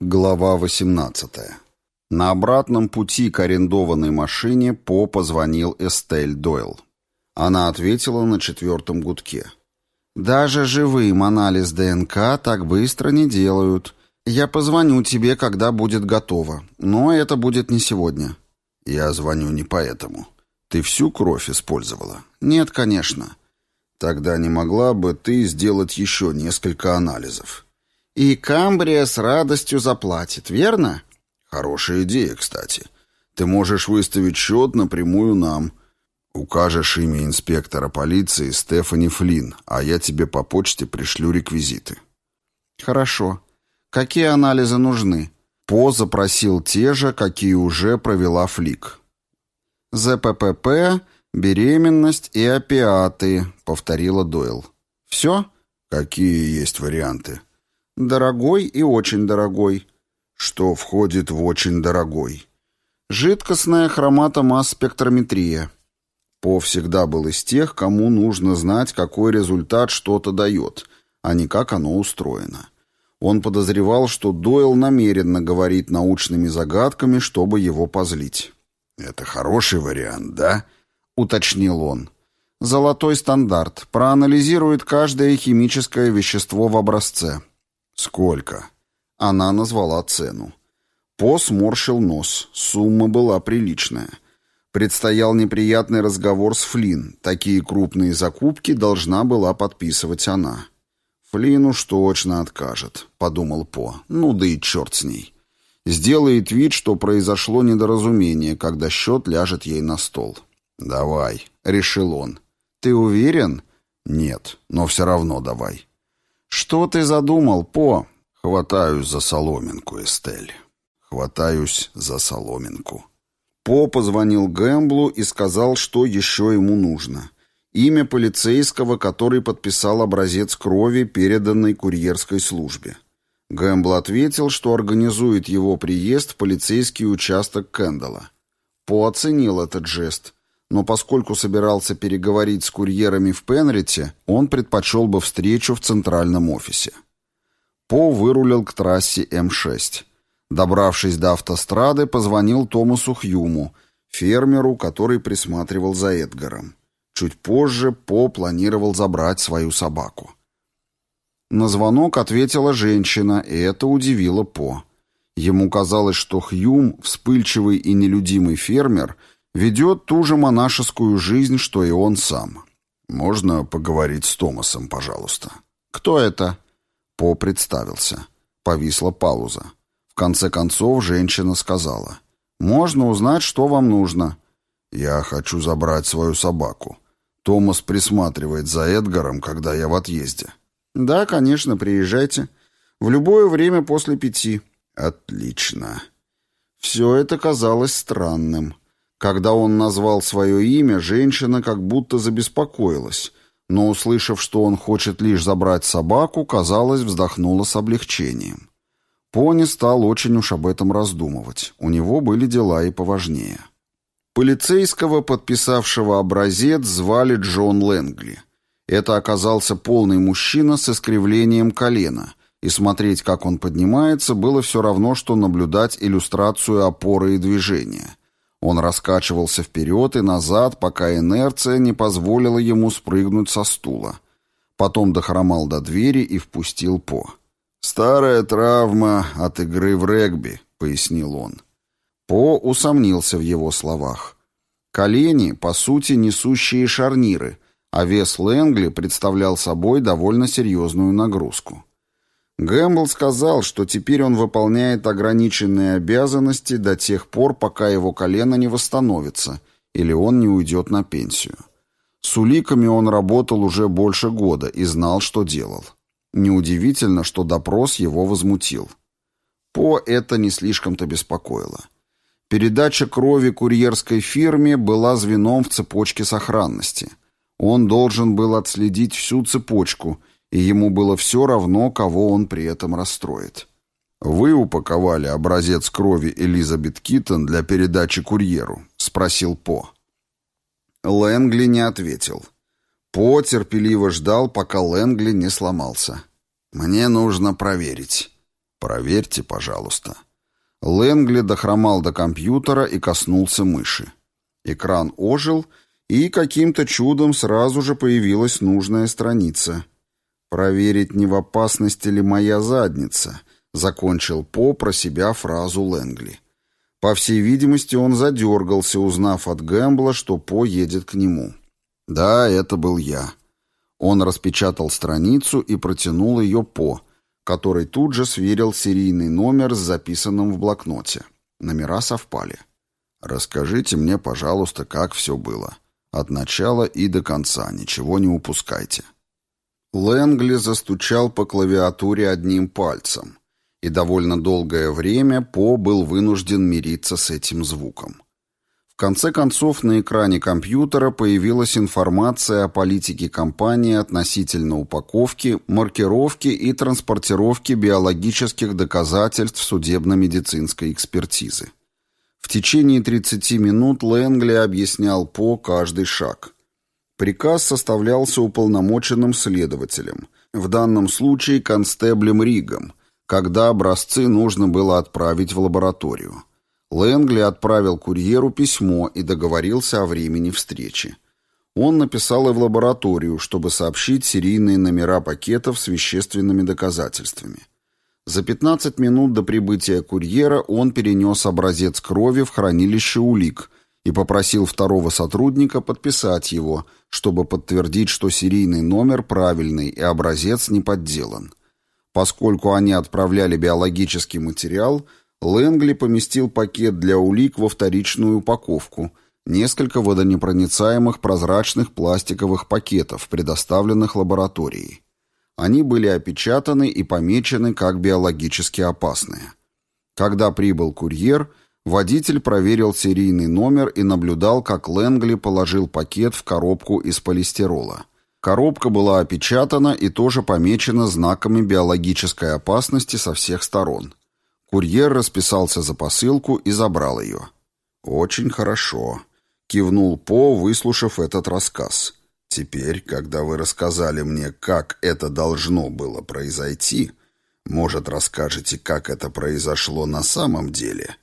Глава 18. На обратном пути к арендованной машине По позвонил Эстель Дойл. Она ответила на четвертом гудке. «Даже живым анализ ДНК так быстро не делают. Я позвоню тебе, когда будет готово. Но это будет не сегодня». «Я звоню не поэтому. Ты всю кровь использовала?» «Нет, конечно». «Тогда не могла бы ты сделать еще несколько анализов?» И Камбрия с радостью заплатит, верно? Хорошая идея, кстати. Ты можешь выставить счет напрямую нам. Укажешь имя инспектора полиции Стефани Флинн, а я тебе по почте пришлю реквизиты. Хорошо. Какие анализы нужны? По запросил те же, какие уже провела Флик. ЗППП, беременность и опиаты, повторила Дойл. Все? Какие есть варианты? Дорогой и очень дорогой. Что входит в очень дорогой? Жидкостная хроматомасс-спектрометрия. По всегда был из тех, кому нужно знать, какой результат что-то дает, а не как оно устроено. Он подозревал, что Дойл намеренно говорит научными загадками, чтобы его позлить. «Это хороший вариант, да?» — уточнил он. «Золотой стандарт. Проанализирует каждое химическое вещество в образце. «Сколько?» Она назвала цену. По сморщил нос. Сумма была приличная. Предстоял неприятный разговор с Флин. Такие крупные закупки должна была подписывать она. «Флин уж точно откажет», — подумал По. «Ну да и черт с ней». Сделает вид, что произошло недоразумение, когда счет ляжет ей на стол. «Давай», — решил он. «Ты уверен?» «Нет, но все равно давай». «Что ты задумал, По?» «Хватаюсь за соломинку, Эстель. Хватаюсь за соломинку». По позвонил Гэмблу и сказал, что еще ему нужно. Имя полицейского, который подписал образец крови, переданный курьерской службе. Гэмбл ответил, что организует его приезд в полицейский участок Кэндалла. По оценил этот жест но поскольку собирался переговорить с курьерами в Пенрите, он предпочел бы встречу в центральном офисе. По вырулил к трассе М6. Добравшись до автострады, позвонил Томасу Хьюму, фермеру, который присматривал за Эдгаром. Чуть позже По планировал забрать свою собаку. На звонок ответила женщина, и это удивило По. Ему казалось, что Хьюм, вспыльчивый и нелюдимый фермер – Ведет ту же монашескую жизнь, что и он сам. Можно поговорить с Томасом, пожалуйста. Кто это? По представился. Повисла пауза. В конце концов женщина сказала. Можно узнать, что вам нужно. Я хочу забрать свою собаку. Томас присматривает за Эдгаром, когда я в отъезде. Да, конечно, приезжайте. В любое время после пяти. Отлично. Все это казалось странным. Когда он назвал свое имя, женщина как будто забеспокоилась, но, услышав, что он хочет лишь забрать собаку, казалось, вздохнула с облегчением. Пони стал очень уж об этом раздумывать. У него были дела и поважнее. Полицейского, подписавшего образец, звали Джон Лэнгли. Это оказался полный мужчина с искривлением колена, и смотреть, как он поднимается, было все равно, что наблюдать иллюстрацию опоры и движения — он раскачивался вперед и назад, пока инерция не позволила ему спрыгнуть со стула. Потом дохромал до двери и впустил По. «Старая травма от игры в регби», — пояснил он. По усомнился в его словах. Колени, по сути, несущие шарниры, а вес Лэнгли представлял собой довольно серьезную нагрузку. Гэмбл сказал, что теперь он выполняет ограниченные обязанности до тех пор, пока его колено не восстановится или он не уйдет на пенсию. С уликами он работал уже больше года и знал, что делал. Неудивительно, что допрос его возмутил. По это не слишком-то беспокоило. Передача крови курьерской фирме была звеном в цепочке сохранности. Он должен был отследить всю цепочку – и ему было все равно, кого он при этом расстроит. «Вы упаковали образец крови Элизабет Киттон для передачи курьеру?» — спросил По. Лэнгли не ответил. По терпеливо ждал, пока Лэнгли не сломался. «Мне нужно проверить». «Проверьте, пожалуйста». Лэнгли дохромал до компьютера и коснулся мыши. Экран ожил, и каким-то чудом сразу же появилась нужная страница. «Проверить, не в опасности ли моя задница», — закончил По про себя фразу Лэнгли. По всей видимости, он задергался, узнав от Гэмбла, что По едет к нему. «Да, это был я». Он распечатал страницу и протянул ее По, который тут же сверил серийный номер с записанным в блокноте. Номера совпали. «Расскажите мне, пожалуйста, как все было. От начала и до конца, ничего не упускайте». Лэнгли застучал по клавиатуре одним пальцем, и довольно долгое время По был вынужден мириться с этим звуком. В конце концов, на экране компьютера появилась информация о политике компании относительно упаковки, маркировки и транспортировки биологических доказательств судебно-медицинской экспертизы. В течение 30 минут Лэнгли объяснял по каждый шаг. Приказ составлялся уполномоченным следователем, в данном случае констеблем Ригом, когда образцы нужно было отправить в лабораторию. Лэнгли отправил курьеру письмо и договорился о времени встречи. Он написал и в лабораторию, чтобы сообщить серийные номера пакетов с вещественными доказательствами. За 15 минут до прибытия курьера он перенес образец крови в хранилище улик и попросил второго сотрудника подписать его, чтобы подтвердить, что серийный номер правильный и образец не подделан. Поскольку они отправляли биологический материал – Лэнгли поместил пакет для улик во вторичную упаковку, несколько водонепроницаемых прозрачных пластиковых пакетов, предоставленных лабораторией. Они были опечатаны и помечены как биологически опасные. Когда прибыл курьер, водитель проверил серийный номер и наблюдал, как Лэнгли положил пакет в коробку из полистирола. Коробка была опечатана и тоже помечена знаками биологической опасности со всех сторон – Курьер расписался за посылку и забрал ее. «Очень хорошо», — кивнул По, выслушав этот рассказ. «Теперь, когда вы рассказали мне, как это должно было произойти, может, расскажете, как это произошло на самом деле?»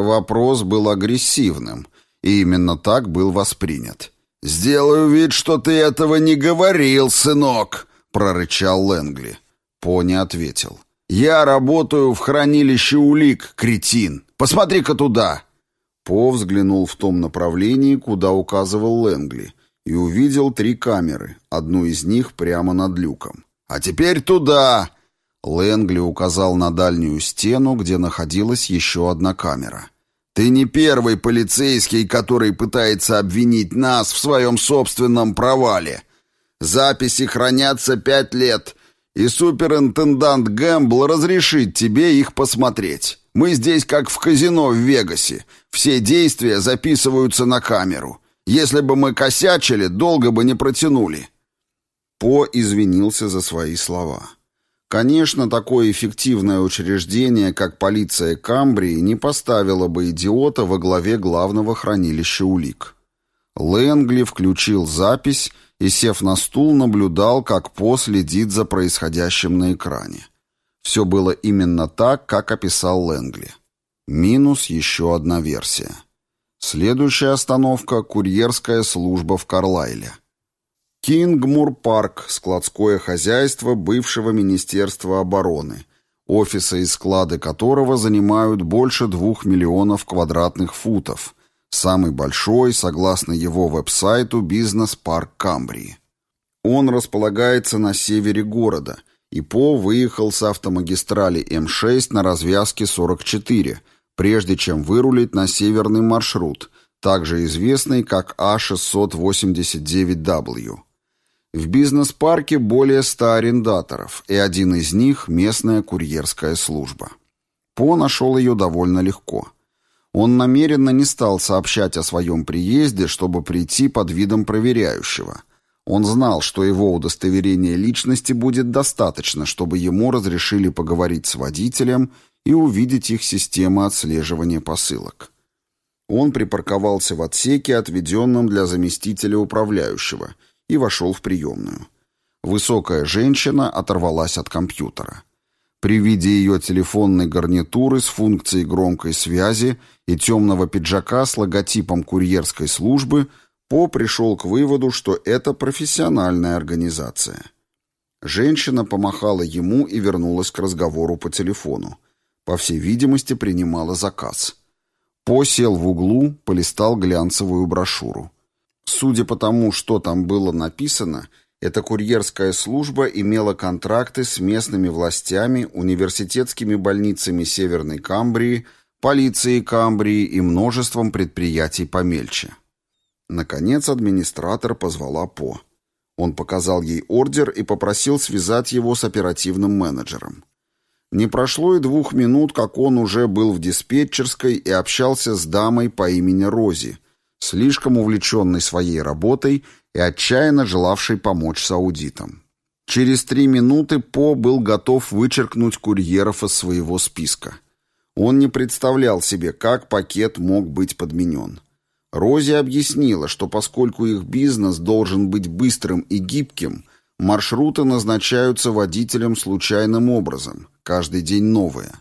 Вопрос был агрессивным, и именно так был воспринят. «Сделаю вид, что ты этого не говорил, сынок!» — прорычал Лэнгли. По не ответил. «Я работаю в хранилище улик, кретин. Посмотри-ка туда!» По взглянул в том направлении, куда указывал Лэнгли, и увидел три камеры, одну из них прямо над люком. «А теперь туда!» Лэнгли указал на дальнюю стену, где находилась еще одна камера. «Ты не первый полицейский, который пытается обвинить нас в своем собственном провале. Записи хранятся пять лет, и суперинтендант Гэмбл разрешит тебе их посмотреть. Мы здесь как в казино в Вегасе. Все действия записываются на камеру. Если бы мы косячили, долго бы не протянули». По извинился за свои слова. Конечно, такое эффективное учреждение, как полиция Камбрии, не поставило бы идиота во главе главного хранилища улик. Лэнгли включил запись и, сев на стул, наблюдал, как По следит за происходящим на экране. Все было именно так, как описал Лэнгли. Минус еще одна версия. Следующая остановка — курьерская служба в Карлайле. Кингмур-парк, складское хозяйство бывшего Министерства обороны, офисы и склады которого занимают больше двух миллионов квадратных футов — Самый большой, согласно его веб-сайту, бизнес-парк Камбрии. Он располагается на севере города, и По выехал с автомагистрали М6 на развязке 44, прежде чем вырулить на северный маршрут, также известный как А689W. В бизнес-парке более 100 арендаторов, и один из них – местная курьерская служба. По нашел ее довольно легко – он намеренно не стал сообщать о своем приезде, чтобы прийти под видом проверяющего. Он знал, что его удостоверения личности будет достаточно, чтобы ему разрешили поговорить с водителем и увидеть их систему отслеживания посылок. Он припарковался в отсеке, отведенном для заместителя управляющего, и вошел в приемную. Высокая женщина оторвалась от компьютера. При виде ее телефонной гарнитуры с функцией громкой связи и темного пиджака с логотипом курьерской службы По пришел к выводу, что это профессиональная организация. Женщина помахала ему и вернулась к разговору по телефону. По всей видимости, принимала заказ. По сел в углу, полистал глянцевую брошюру. Судя по тому, что там было написано, эта курьерская служба имела контракты с местными властями, университетскими больницами Северной Камбрии, полицией Камбрии и множеством предприятий помельче. Наконец администратор позвала По. Он показал ей ордер и попросил связать его с оперативным менеджером. Не прошло и двух минут, как он уже был в диспетчерской и общался с дамой по имени Рози, слишком увлеченной своей работой и отчаянно желавшей помочь с аудитом. Через три минуты По был готов вычеркнуть курьеров из своего списка. Он не представлял себе, как пакет мог быть подменен. Рози объяснила, что поскольку их бизнес должен быть быстрым и гибким, маршруты назначаются водителем случайным образом, каждый день новые.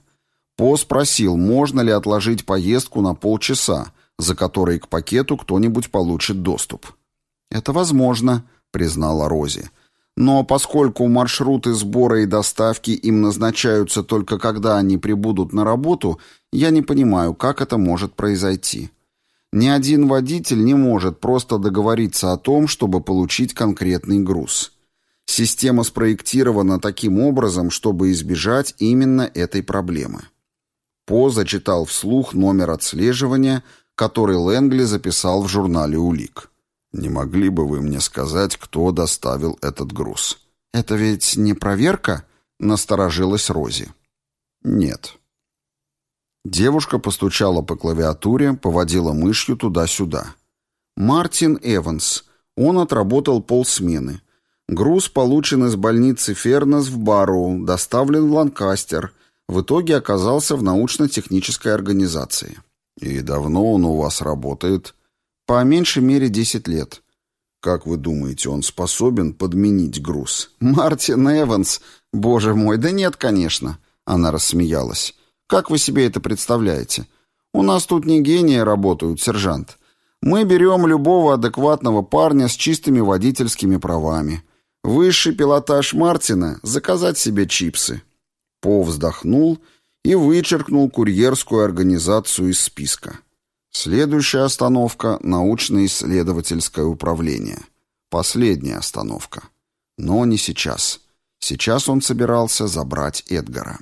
По спросил, можно ли отложить поездку на полчаса, за которые к пакету кто-нибудь получит доступ. «Это возможно», — признала Рози. «Но поскольку маршруты сбора и доставки им назначаются только когда они прибудут на работу, я не понимаю, как это может произойти». Ни один водитель не может просто договориться о том, чтобы получить конкретный груз. Система спроектирована таким образом, чтобы избежать именно этой проблемы. По зачитал вслух номер отслеживания, который Лэнгли записал в журнале «Улик». «Не могли бы вы мне сказать, кто доставил этот груз?» «Это ведь не проверка?» — насторожилась Рози. «Нет». Девушка постучала по клавиатуре, поводила мышью туда-сюда. «Мартин Эванс. Он отработал полсмены. Груз получен из больницы Фернес в Барроу, доставлен в Ланкастер. В итоге оказался в научно-технической организации». «И давно он у вас работает?» «По меньшей мере десять лет». «Как вы думаете, он способен подменить груз?» «Мартин Эванс? Боже мой, да нет, конечно!» Она рассмеялась. Как вы себе это представляете? У нас тут не гении работают, сержант. Мы берем любого адекватного парня с чистыми водительскими правами. Высший пилотаж Мартина — заказать себе чипсы». По вздохнул и вычеркнул курьерскую организацию из списка. Следующая остановка — научно-исследовательское управление. Последняя остановка. Но не сейчас. Сейчас он собирался забрать Эдгара.